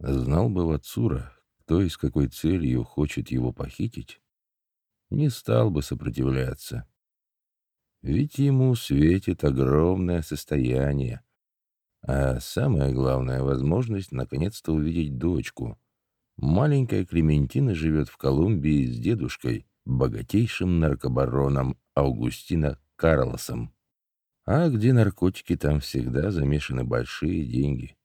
Знал бы Вацура, кто и с какой целью хочет его похитить, не стал бы сопротивляться. Ведь ему светит огромное состояние, а самое главное — возможность наконец-то увидеть дочку. Маленькая Клементина живет в Колумбии с дедушкой, богатейшим наркобароном Аугустина Карлосом. А где наркотики, там всегда замешаны большие деньги.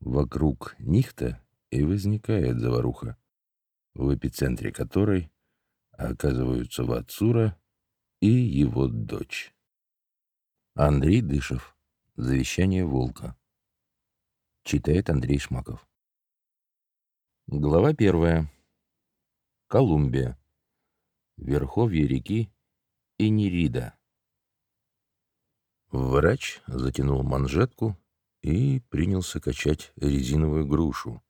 Вокруг них-то и возникает заваруха, в эпицентре которой оказываются Вацура и его дочь. Андрей Дышев. Завещание волка. Читает Андрей Шмаков. Глава первая. Колумбия. Верховье реки Инирида. Врач затянул манжетку и принялся качать резиновую грушу.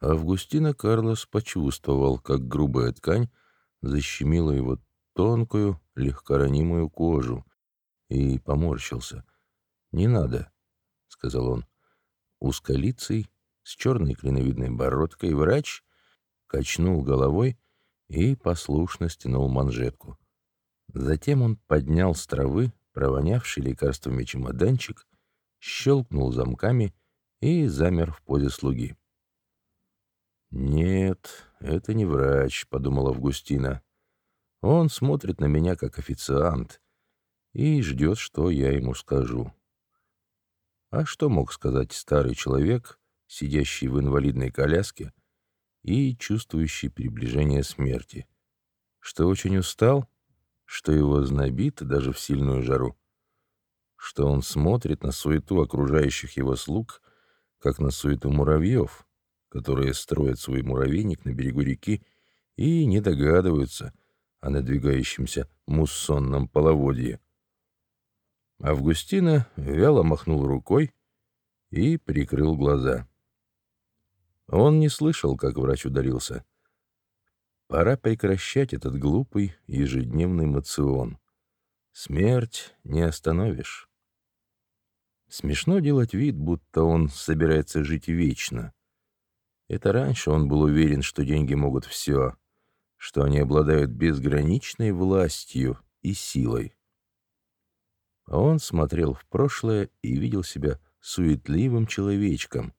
Августина Карлос почувствовал, как грубая ткань защемила его тонкую, легкоранимую кожу, и поморщился. «Не надо», — сказал он. Узколицый, с черной клиновидной бородкой, врач качнул головой и послушно стянул манжетку. Затем он поднял с травы провонявший лекарствами чемоданчик, щелкнул замками и замер в позе слуги. «Нет, это не врач», — подумала Августина. «Он смотрит на меня как официант и ждет, что я ему скажу». А что мог сказать старый человек, сидящий в инвалидной коляске и чувствующий приближение смерти? Что очень устал? Что его знобит даже в сильную жару? Что он смотрит на суету окружающих его слуг, как на суету муравьев, которые строят свой муравейник на берегу реки и не догадываются о надвигающемся муссонном половодье. Августина вяло махнул рукой и прикрыл глаза. Он не слышал, как врач ударился. Пора прекращать этот глупый ежедневный мацион. Смерть не остановишь. Смешно делать вид, будто он собирается жить вечно — это раньше он был уверен, что деньги могут все, что они обладают безграничной властью и силой. А он смотрел в прошлое и видел себя суетливым человечком,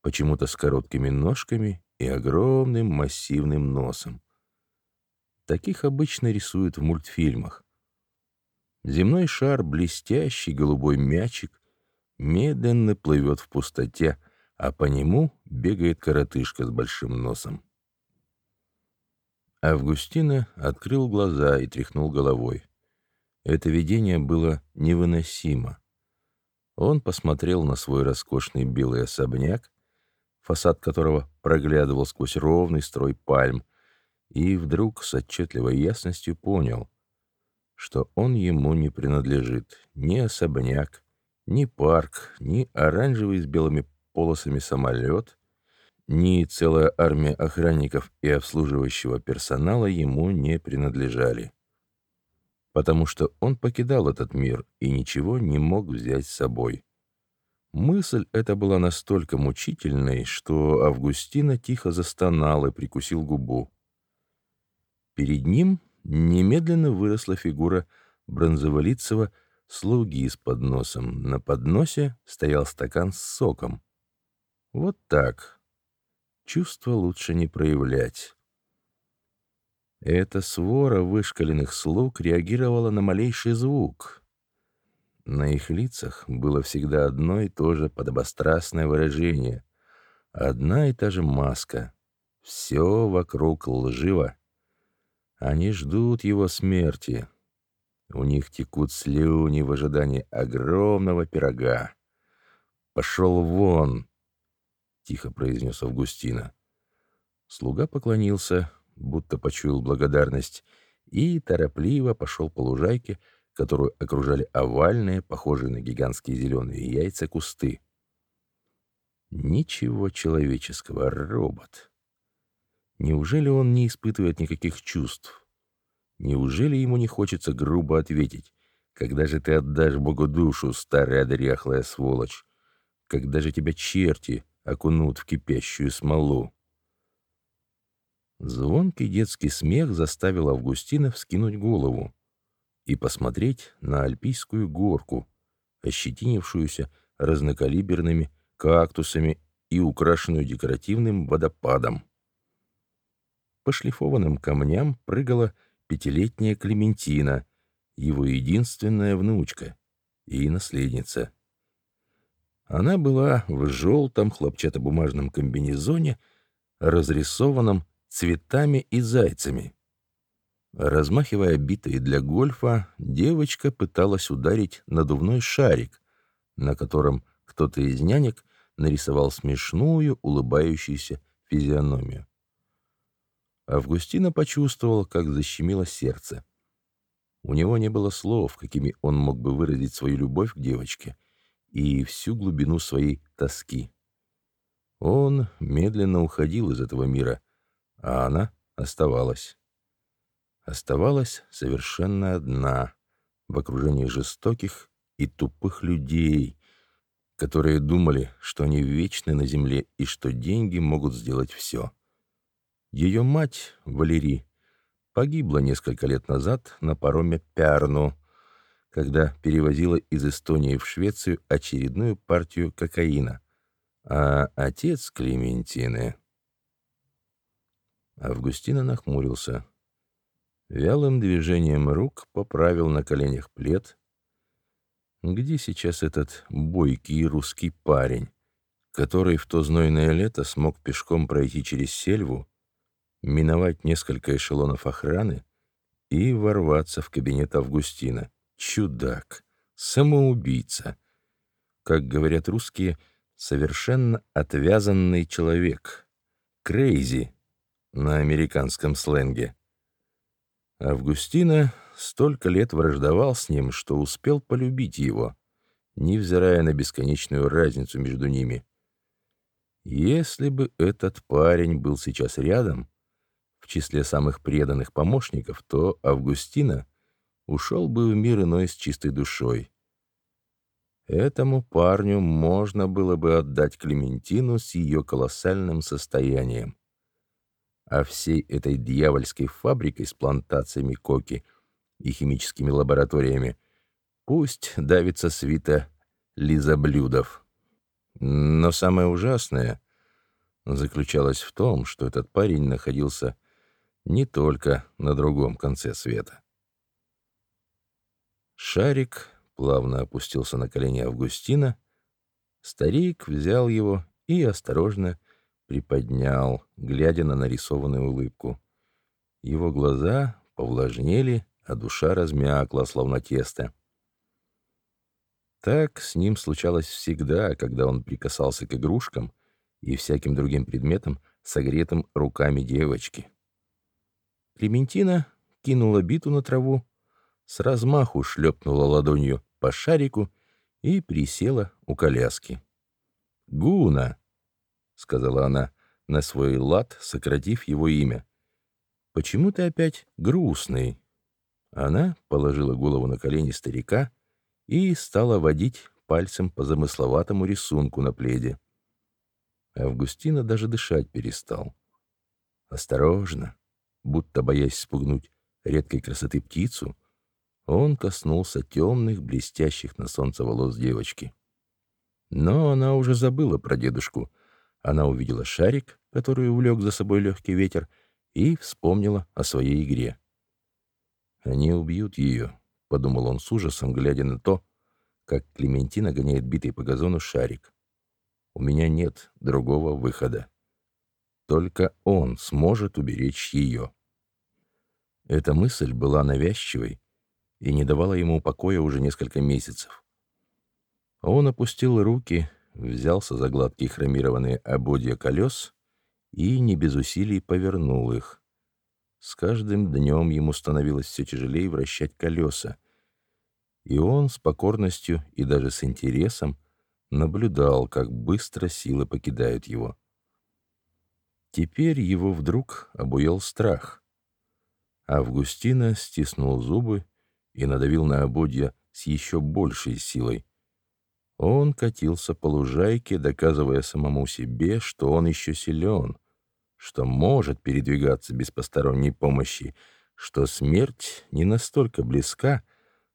почему-то с короткими ножками и огромным массивным носом. Таких обычно рисуют в мультфильмах. Земной шар, блестящий голубой мячик, медленно плывет в пустоте, а по нему бегает коротышка с большим носом. Августина открыл глаза и тряхнул головой. Это видение было невыносимо. Он посмотрел на свой роскошный белый особняк, фасад которого проглядывал сквозь ровный строй пальм, и вдруг с отчетливой ясностью понял, что он ему не принадлежит ни особняк, ни парк, ни оранжевый с белыми полосами самолет, ни целая армия охранников и обслуживающего персонала ему не принадлежали. Потому что он покидал этот мир и ничего не мог взять с собой. Мысль эта была настолько мучительной, что Августина тихо застонал и прикусил губу. Перед ним немедленно выросла фигура бронзоволицего слуги с подносом. На подносе стоял стакан с соком. Вот так. Чувства лучше не проявлять. Эта свора вышкаленных слуг реагировала на малейший звук. На их лицах было всегда одно и то же подобострастное выражение, одна и та же маска. Все вокруг лживо. Они ждут его смерти. У них текут слюни в ожидании огромного пирога. «Пошел вон!» — тихо произнес Августина. Слуга поклонился, будто почуял благодарность, и торопливо пошел по лужайке, которую окружали овальные, похожие на гигантские зеленые яйца, кусты. Ничего человеческого, робот. Неужели он не испытывает никаких чувств? Неужели ему не хочется грубо ответить? Когда же ты отдашь Богу душу, старая дряхлая сволочь? Когда же тебя черти окунут в кипящую смолу. Звонкий детский смех заставил Августина вскинуть голову и посмотреть на альпийскую горку, ощетинившуюся разнокалиберными кактусами и украшенную декоративным водопадом. По шлифованным камням прыгала пятилетняя Клементина, его единственная внучка и наследница. Она была в желтом хлопчатобумажном комбинезоне, разрисованном цветами и зайцами. Размахивая битой для гольфа, девочка пыталась ударить надувной шарик, на котором кто-то из нянек нарисовал смешную, улыбающуюся физиономию. Августина почувствовал, как защемило сердце. У него не было слов, какими он мог бы выразить свою любовь к девочке и всю глубину своей тоски. Он медленно уходил из этого мира, а она оставалась оставалась совершенно одна в окружении жестоких и тупых людей, которые думали, что они вечны на земле и что деньги могут сделать все. Ее мать, Валерий, погибла несколько лет назад на пароме Пярну, когда перевозила из Эстонии в Швецию очередную партию кокаина, а отец Клементины... Августина нахмурился. Вялым движением рук поправил на коленях плед. Где сейчас этот бойкий русский парень, который в то знойное лето смог пешком пройти через сельву, миновать несколько эшелонов охраны и ворваться в кабинет Августина? Чудак, самоубийца. Как говорят русские, совершенно отвязанный человек. Крейзи на американском сленге. Августина столько лет враждовал с ним, что успел полюбить его, невзирая на бесконечную разницу между ними. Если бы этот парень был сейчас рядом, в числе самых преданных помощников, то Августина ушел бы в мир иной с чистой душой. Этому парню можно было бы отдать Клементину с ее колоссальным состоянием а всей этой дьявольской фабрикой с плантациями коки и химическими лабораториями пусть давится свита лизоблюдов. Но самое ужасное заключалось в том, что этот парень находился не только на другом конце света. Шарик плавно опустился на колени Августина, старик взял его и осторожно приподнял, глядя на нарисованную улыбку. Его глаза повлажнели, а душа размякла, словно тесто. Так с ним случалось всегда, когда он прикасался к игрушкам и всяким другим предметам, согретым руками девочки. Клементина кинула биту на траву, с размаху шлепнула ладонью по шарику и присела у коляски. «Гуна!» — сказала она на свой лад, сократив его имя. «Почему ты опять грустный?» Она положила голову на колени старика и стала водить пальцем по замысловатому рисунку на пледе. Августина даже дышать перестал. Осторожно, будто боясь спугнуть редкой красоты птицу, он коснулся темных, блестящих на солнце волос девочки. Но она уже забыла про дедушку — она увидела шарик, который увлек за собой легкий ветер, и вспомнила о своей игре. «Они убьют ее», — подумал он с ужасом, глядя на то, как Клементина гоняет битый по газону шарик. «У меня нет другого выхода. Только он сможет уберечь ее». Эта мысль была навязчивой и не давала ему покоя уже несколько месяцев. Он опустил руки, взялся за гладкие хромированные ободья колес и не без усилий повернул их. С каждым днем ему становилось все тяжелее вращать колеса, и он с покорностью и даже с интересом наблюдал, как быстро силы покидают его. Теперь его вдруг обуял страх. Августина стиснул зубы и надавил на ободья с еще большей силой. Он катился по лужайке, доказывая самому себе, что он еще силен, что может передвигаться без посторонней помощи, что смерть не настолько близка,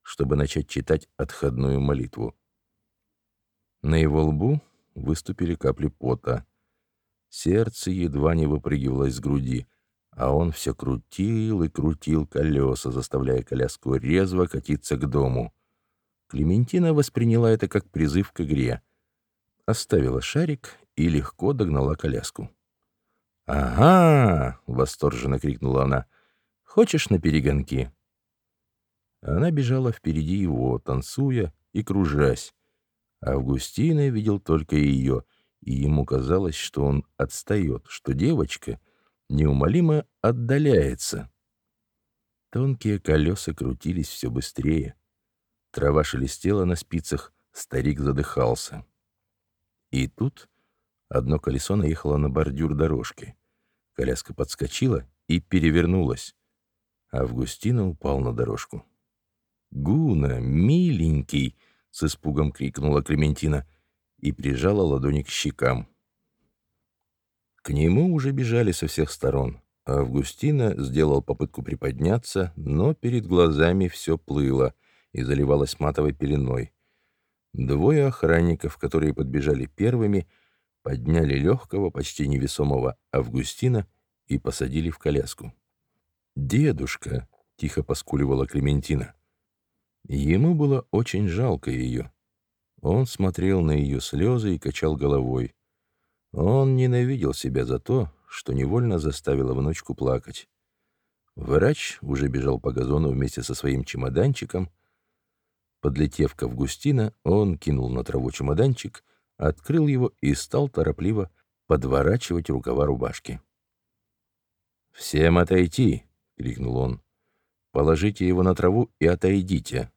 чтобы начать читать отходную молитву. На его лбу выступили капли пота. Сердце едва не выпрыгивало из груди, а он все крутил и крутил колеса, заставляя коляску резво катиться к дому. Клементина восприняла это как призыв к игре. Оставила шарик и легко догнала коляску. «Ага!» — восторженно крикнула она. «Хочешь на перегонки?» Она бежала впереди его, танцуя и кружась. Августина видел только ее, и ему казалось, что он отстает, что девочка неумолимо отдаляется. Тонкие колеса крутились все быстрее. Трава шелестела на спицах, старик задыхался. И тут одно колесо наехало на бордюр дорожки. Коляска подскочила и перевернулась. Августина упал на дорожку. «Гуна, миленький!» — с испугом крикнула Клементина и прижала ладони к щекам. К нему уже бежали со всех сторон. Августина сделал попытку приподняться, но перед глазами все плыло — и заливалась матовой пеленой. Двое охранников, которые подбежали первыми, подняли легкого, почти невесомого Августина и посадили в коляску. «Дедушка!» — тихо поскуливала Клементина. Ему было очень жалко ее. Он смотрел на ее слезы и качал головой. Он ненавидел себя за то, что невольно заставила внучку плакать. Врач уже бежал по газону вместе со своим чемоданчиком, Подлетев к Августина, он кинул на траву чемоданчик, открыл его и стал торопливо подворачивать рукава рубашки. «Всем отойти!» — крикнул он. «Положите его на траву и отойдите!»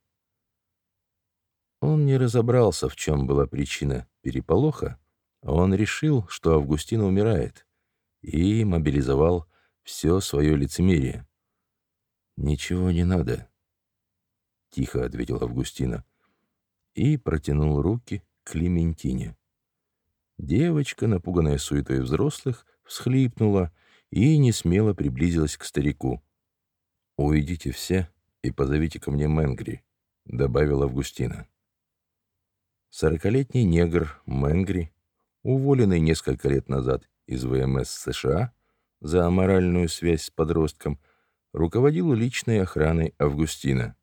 Он не разобрался, в чем была причина переполоха. Он решил, что Августина умирает, и мобилизовал все свое лицемерие. «Ничего не надо», — тихо ответил Августина и протянул руки к Клементине. Девочка, напуганная суетой взрослых, всхлипнула и несмело приблизилась к старику. «Уйдите все и позовите ко мне Мэнгри», — добавил Августина. Сорокалетний негр Мэнгри, уволенный несколько лет назад из ВМС США за аморальную связь с подростком, руководил личной охраной Августина.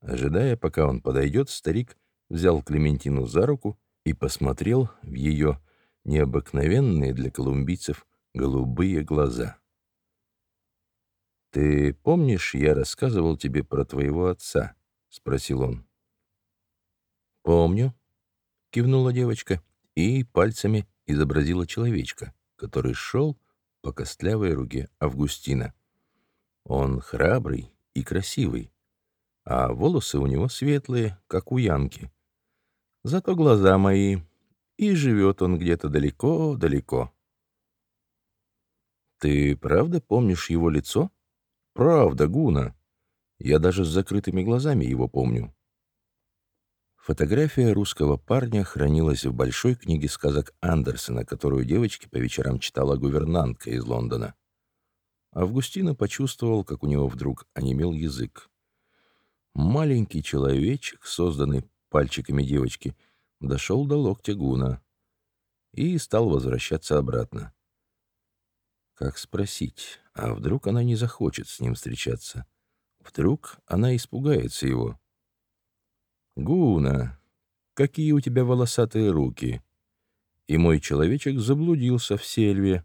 Ожидая, пока он подойдет, старик взял Клементину за руку и посмотрел в ее необыкновенные для колумбийцев голубые глаза. «Ты помнишь, я рассказывал тебе про твоего отца?» — спросил он. «Помню», — кивнула девочка и пальцами изобразила человечка, который шел по костлявой руке Августина. Он храбрый и красивый, а волосы у него светлые, как у Янки. Зато глаза мои, и живет он где-то далеко-далеко. Ты правда помнишь его лицо? Правда, Гуна. Я даже с закрытыми глазами его помню. Фотография русского парня хранилась в большой книге сказок Андерсона, которую девочке по вечерам читала гувернантка из Лондона. Августина почувствовал, как у него вдруг онемел язык. Маленький человечек, созданный пальчиками девочки, дошел до локтя Гуна и стал возвращаться обратно. Как спросить, а вдруг она не захочет с ним встречаться? Вдруг она испугается его? «Гуна, какие у тебя волосатые руки!» И мой человечек заблудился в сельве.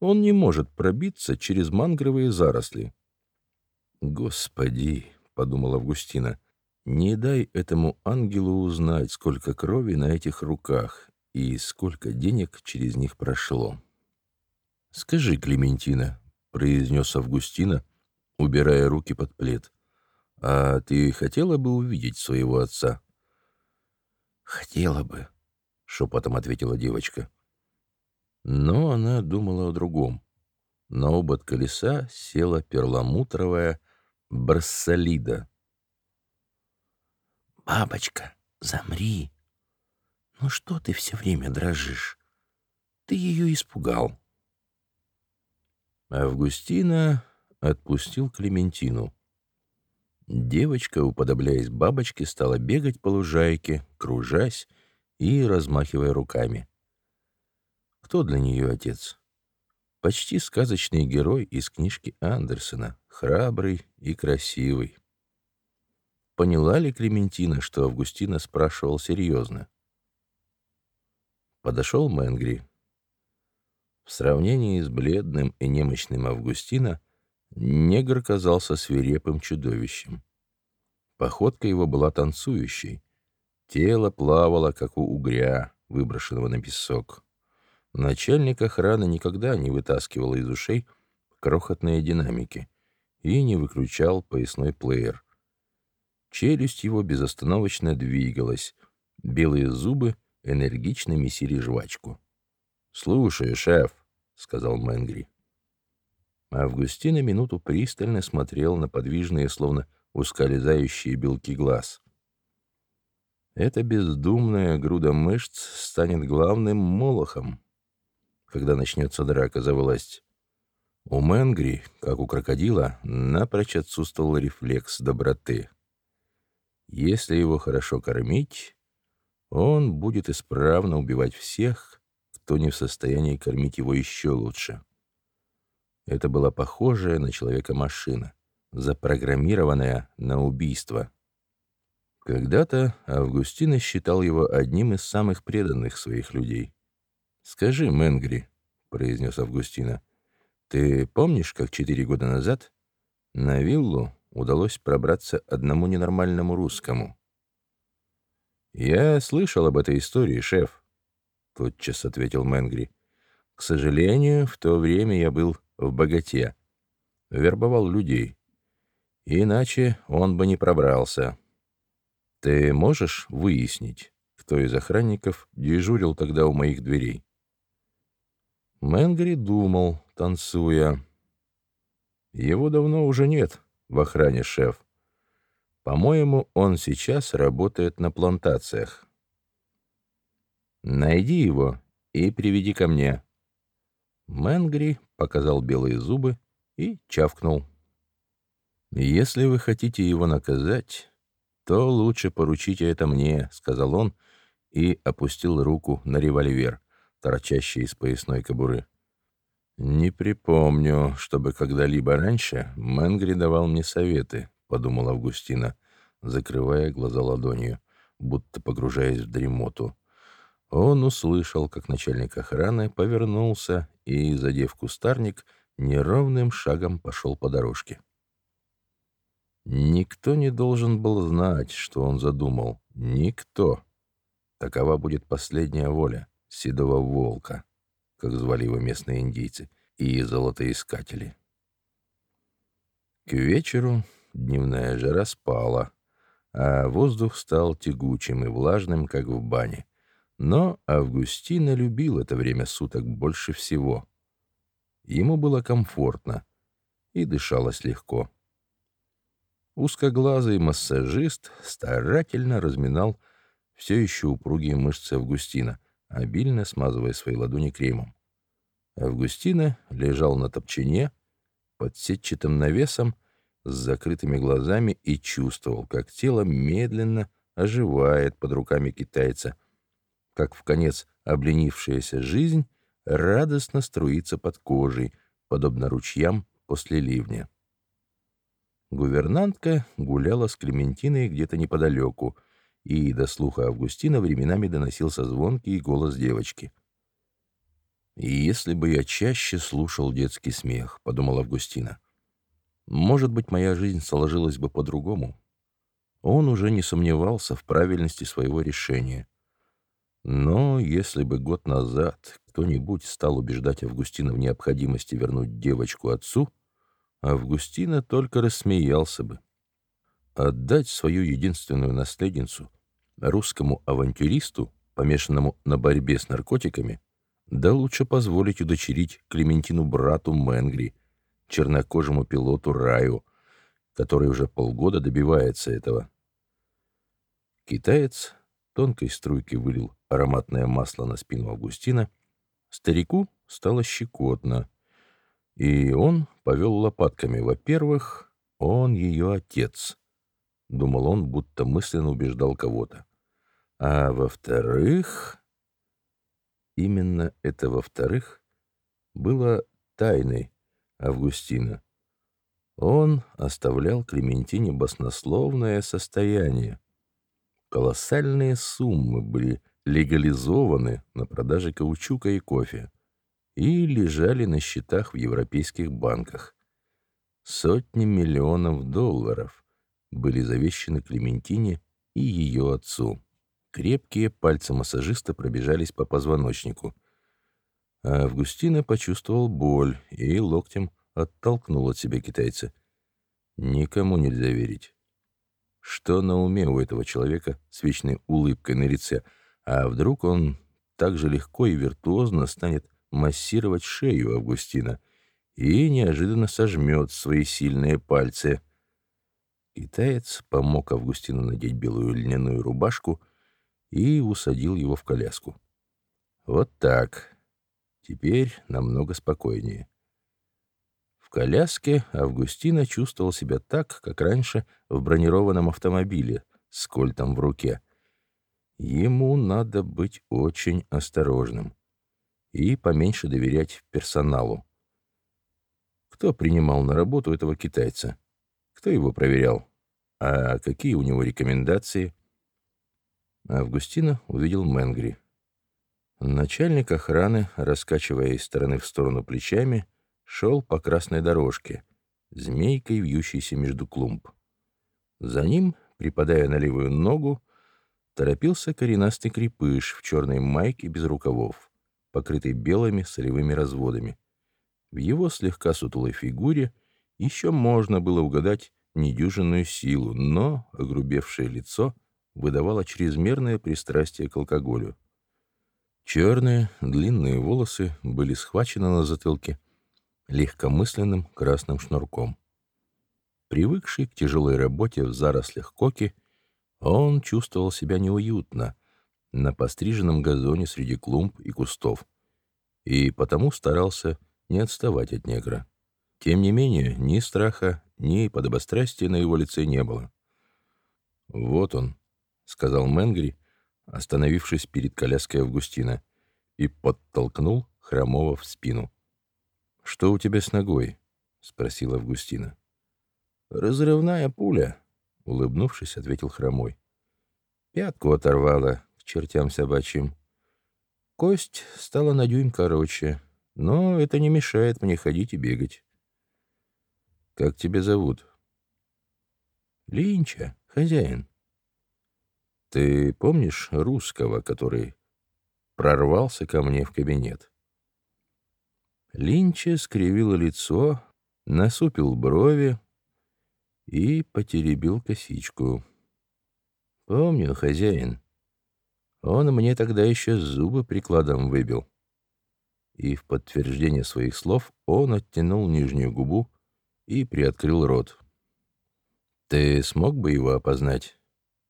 Он не может пробиться через мангровые заросли. Господи, — подумала Августина. «Не дай этому ангелу узнать, сколько крови на этих руках и сколько денег через них прошло». «Скажи, Клементина», — произнес Августина, убирая руки под плед, «а ты хотела бы увидеть своего отца?» «Хотела бы», — шепотом ответила девочка. Но она думала о другом. На обод колеса села перламутровая Барсалида. «Бабочка, замри!» «Ну что ты все время дрожишь? Ты ее испугал». Августина отпустил Клементину. Девочка, уподобляясь бабочке, стала бегать по лужайке, кружась и размахивая руками. Кто для нее отец? Почти сказочный герой из книжки Андерсона, храбрый и красивый. Поняла ли Клементина, что Августина спрашивал серьезно? Подошел Мэнгри. В сравнении с бледным и немощным Августина негр казался свирепым чудовищем. Походка его была танцующей. Тело плавало, как у угря, выброшенного на песок. Начальник охраны никогда не вытаскивал из ушей крохотные динамики и не выключал поясной плеер. Челюсть его безостановочно двигалась, белые зубы энергично месили жвачку. «Слушай, шеф», — сказал Мэнгри. Августина минуту пристально смотрел на подвижные, словно ускользающие белки глаз. Эта бездумная груда мышц станет главным молохом, когда начнется драка за власть. У Мэнгри, как у крокодила, напрочь отсутствовал рефлекс доброты. Если его хорошо кормить, он будет исправно убивать всех, кто не в состоянии кормить его еще лучше. Это была похожая на человека машина, запрограммированная на убийство. Когда-то Августина считал его одним из самых преданных своих людей. «Скажи, Мэнгри», — произнес Августина, — «ты помнишь, как четыре года назад на виллу удалось пробраться одному ненормальному русскому?» «Я слышал об этой истории, шеф», — тотчас ответил Мэнгри. «К сожалению, в то время я был в богате, вербовал людей. Иначе он бы не пробрался. Ты можешь выяснить, кто из охранников дежурил тогда у моих дверей?» Мэнгри думал, танцуя. Его давно уже нет в охране, шеф. По-моему, он сейчас работает на плантациях. Найди его и приведи ко мне. Мэнгри показал белые зубы и чавкнул. «Если вы хотите его наказать, то лучше поручите это мне», — сказал он и опустил руку на револьвер торчащий из поясной кобуры. «Не припомню, чтобы когда-либо раньше Мэнгри давал мне советы», — подумал Августина, закрывая глаза ладонью, будто погружаясь в дремоту. Он услышал, как начальник охраны повернулся и, задев кустарник, неровным шагом пошел по дорожке. Никто не должен был знать, что он задумал. Никто. Такова будет последняя воля седого волка, как звали его местные индейцы, и золотоискатели. К вечеру дневная жара спала, а воздух стал тягучим и влажным, как в бане. Но Августина любил это время суток больше всего. Ему было комфортно и дышалось легко. Узкоглазый массажист старательно разминал все еще упругие мышцы Августина, обильно смазывая свои ладони кремом. Августина лежал на топчине под сетчатым навесом с закрытыми глазами и чувствовал, как тело медленно оживает под руками китайца, как в конец обленившаяся жизнь радостно струится под кожей, подобно ручьям после ливня. Гувернантка гуляла с Клементиной где-то неподалеку, и до слуха Августина временами доносился звонкий голос девочки. «И если бы я чаще слушал детский смех», — подумал Августина, — «может быть, моя жизнь сложилась бы по-другому». Он уже не сомневался в правильности своего решения. Но если бы год назад кто-нибудь стал убеждать Августина в необходимости вернуть девочку отцу, Августина только рассмеялся бы. Отдать свою единственную наследницу русскому авантюристу, помешанному на борьбе с наркотиками, да лучше позволить удочерить Клементину брату Мэнгри, чернокожему пилоту Раю, который уже полгода добивается этого. Китаец тонкой струйкой вылил ароматное масло на спину Августина, старику стало щекотно, и он повел лопатками. Во-первых, он ее отец. Думал он, будто мысленно убеждал кого-то. А во-вторых... Именно это во-вторых было тайной Августина. Он оставлял Клементине баснословное состояние. Колоссальные суммы были легализованы на продаже каучука и кофе и лежали на счетах в европейских банках. Сотни миллионов долларов были завещены Клементине и ее отцу. Крепкие пальцы массажиста пробежались по позвоночнику. А Августина почувствовал боль и локтем оттолкнул от себя китайца. Никому нельзя верить. Что на уме у этого человека с вечной улыбкой на лице? А вдруг он так же легко и виртуозно станет массировать шею Августина и неожиданно сожмет свои сильные пальцы. Китаец помог Августину надеть белую льняную рубашку — и усадил его в коляску. Вот так. Теперь намного спокойнее. Коляске Августина чувствовал себя так, как раньше в бронированном автомобиле с кольтом в руке. Ему надо быть очень осторожным и поменьше доверять персоналу. Кто принимал на работу этого китайца? Кто его проверял? А какие у него рекомендации? Августина увидел Мэнгри. Начальник охраны, раскачивая из стороны в сторону плечами, шел по красной дорожке, змейкой вьющейся между клумб. За ним, припадая на левую ногу, торопился коренастый крепыш в черной майке без рукавов, покрытый белыми солевыми разводами. В его слегка сутулой фигуре еще можно было угадать недюжинную силу, но огрубевшее лицо — выдавала чрезмерное пристрастие к алкоголю. Черные, длинные волосы были схвачены на затылке легкомысленным красным шнурком. Привыкший к тяжелой работе в зарослях коки, он чувствовал себя неуютно на постриженном газоне среди клумб и кустов, и потому старался не отставать от негра. Тем не менее, ни страха, ни подобострастия на его лице не было. Вот он, — сказал Мэнгри, остановившись перед коляской Августина, и подтолкнул Хромова в спину. «Что у тебя с ногой?» — спросил Августина. «Разрывная пуля», — улыбнувшись, ответил Хромой. «Пятку оторвала к чертям собачьим. Кость стала на дюйм короче, но это не мешает мне ходить и бегать». «Как тебя зовут?» «Линча, хозяин». Ты помнишь русского, который прорвался ко мне в кабинет? Линча скривил лицо, насупил брови и потеребил косичку. Помню, хозяин. Он мне тогда еще зубы прикладом выбил. И в подтверждение своих слов он оттянул нижнюю губу и приоткрыл рот. Ты смог бы его опознать?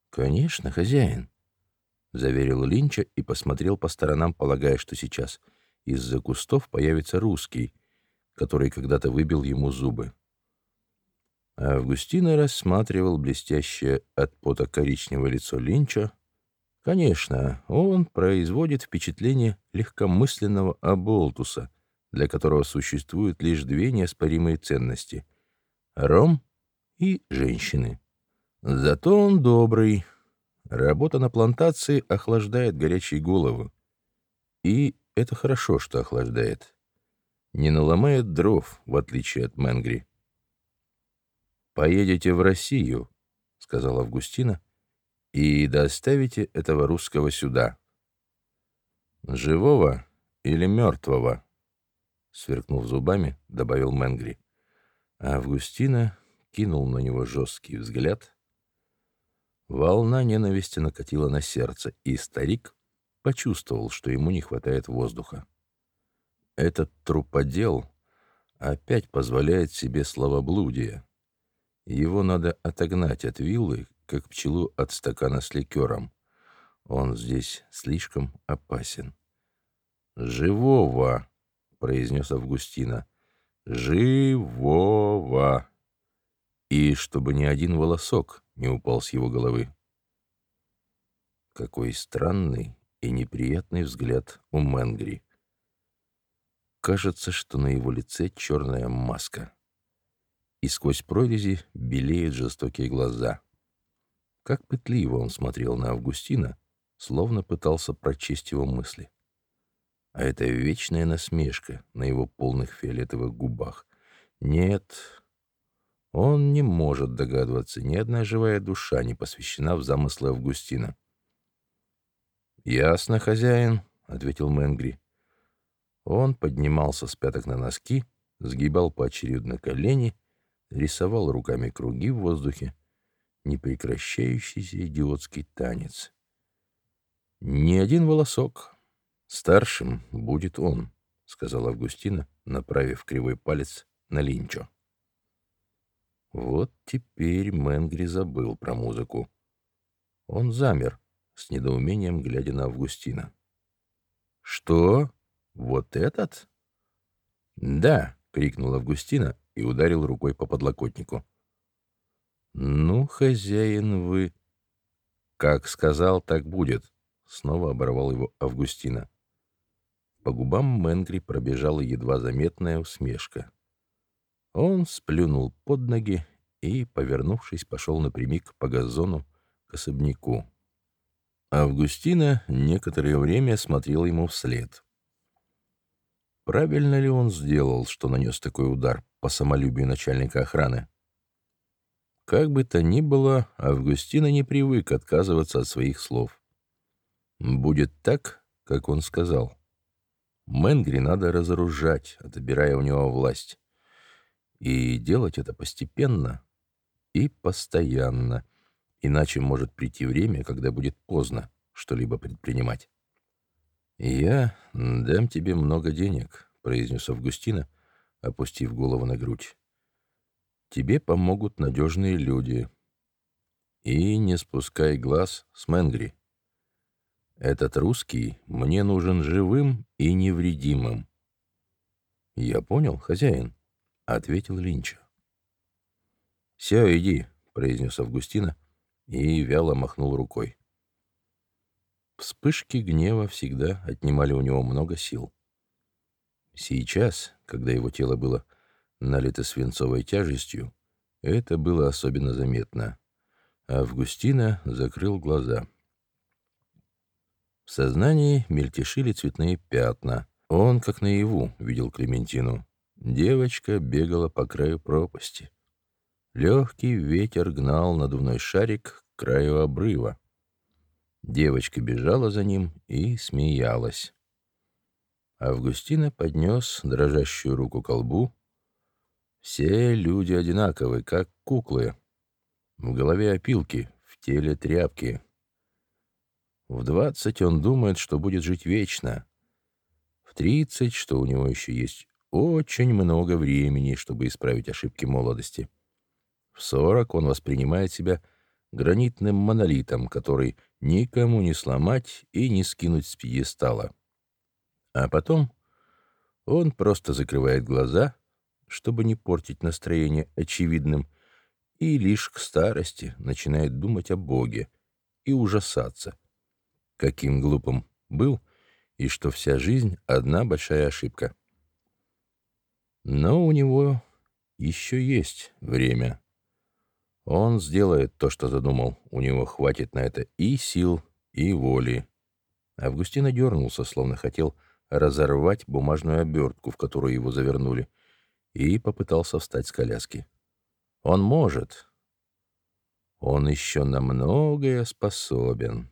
«Конечно, хозяин», — заверил Линча и посмотрел по сторонам, полагая, что сейчас из-за кустов появится русский, который когда-то выбил ему зубы. Августина рассматривал блестящее от пота коричневое лицо Линча. Конечно, он производит впечатление легкомысленного оболтуса, для которого существуют лишь две неоспоримые ценности — ром и женщины. Зато он добрый. Работа на плантации охлаждает горячие головы. И это хорошо, что охлаждает. Не наломает дров, в отличие от Мэнгри. «Поедете в Россию», — сказала Августина, — «и доставите этого русского сюда». «Живого или мертвого?» Сверкнув зубами, добавил Мэнгри. А Августина кинул на него жесткий взгляд — Волна ненависти накатила на сердце, и старик почувствовал, что ему не хватает воздуха. Этот труподел опять позволяет себе словоблудие. Его надо отогнать от виллы, как пчелу от стакана с ликером. Он здесь слишком опасен. «Живого!» — произнес Августина. «Живого!» И чтобы ни один волосок не упал с его головы. Какой странный и неприятный взгляд у Мэнгри. Кажется, что на его лице черная маска. И сквозь прорези белеют жестокие глаза. Как пытливо он смотрел на Августина, словно пытался прочесть его мысли. А это вечная насмешка на его полных фиолетовых губах. Нет, он не может догадываться, ни одна живая душа не посвящена в замыслы Августина. «Ясно, хозяин», — ответил Мэнгри. Он поднимался с пяток на носки, сгибал поочередно колени, рисовал руками круги в воздухе, непрекращающийся идиотский танец. «Ни один волосок. Старшим будет он», — сказал Августина, направив кривой палец на Линчо. Вот теперь Мэнгри забыл про музыку. Он замер, с недоумением глядя на Августина. «Что? Вот этот?» «Да!» — крикнул Августина и ударил рукой по подлокотнику. «Ну, хозяин вы...» «Как сказал, так будет», — снова оборвал его Августина. По губам Мэнгри пробежала едва заметная усмешка. Он сплюнул под ноги и, повернувшись, пошел напрямик по газону к особняку. Августина некоторое время смотрел ему вслед. Правильно ли он сделал, что нанес такой удар по самолюбию начальника охраны? Как бы то ни было, Августина не привык отказываться от своих слов. Будет так, как он сказал. Мэнгри надо разоружать, отобирая у него власть. И делать это постепенно и постоянно, Иначе может прийти время, когда будет поздно что-либо предпринимать. «Я дам тебе много денег», — произнес Августина, опустив голову на грудь. «Тебе помогут надежные люди. И не спускай глаз с Мэнгри. Этот русский мне нужен живым и невредимым». «Я понял, хозяин», — ответил Линча. «Все, иди», — произнес Августина, — и вяло махнул рукой. Вспышки гнева всегда отнимали у него много сил. Сейчас, когда его тело было налито свинцовой тяжестью, это было особенно заметно. Августина закрыл глаза. В сознании мельтешили цветные пятна. Он, как наяву, видел Клементину. Девочка бегала по краю пропасти. Легкий ветер гнал надувной шарик к краю обрыва. Девочка бежала за ним и смеялась. Августина поднес дрожащую руку к колбу. Все люди одинаковы, как куклы. В голове опилки, в теле тряпки. В двадцать он думает, что будет жить вечно. В тридцать, что у него еще есть очень много времени, чтобы исправить ошибки молодости. В сорок он воспринимает себя гранитным монолитом, который никому не сломать и не скинуть с пьедестала. А потом он просто закрывает глаза, чтобы не портить настроение очевидным, и лишь к старости начинает думать о Боге и ужасаться, каким глупым был и что вся жизнь — одна большая ошибка. Но у него еще есть время. Он сделает то, что задумал. У него хватит на это и сил, и воли. Августина дернулся, словно хотел разорвать бумажную обертку, в которую его завернули, и попытался встать с коляски. Он может. Он еще на многое способен.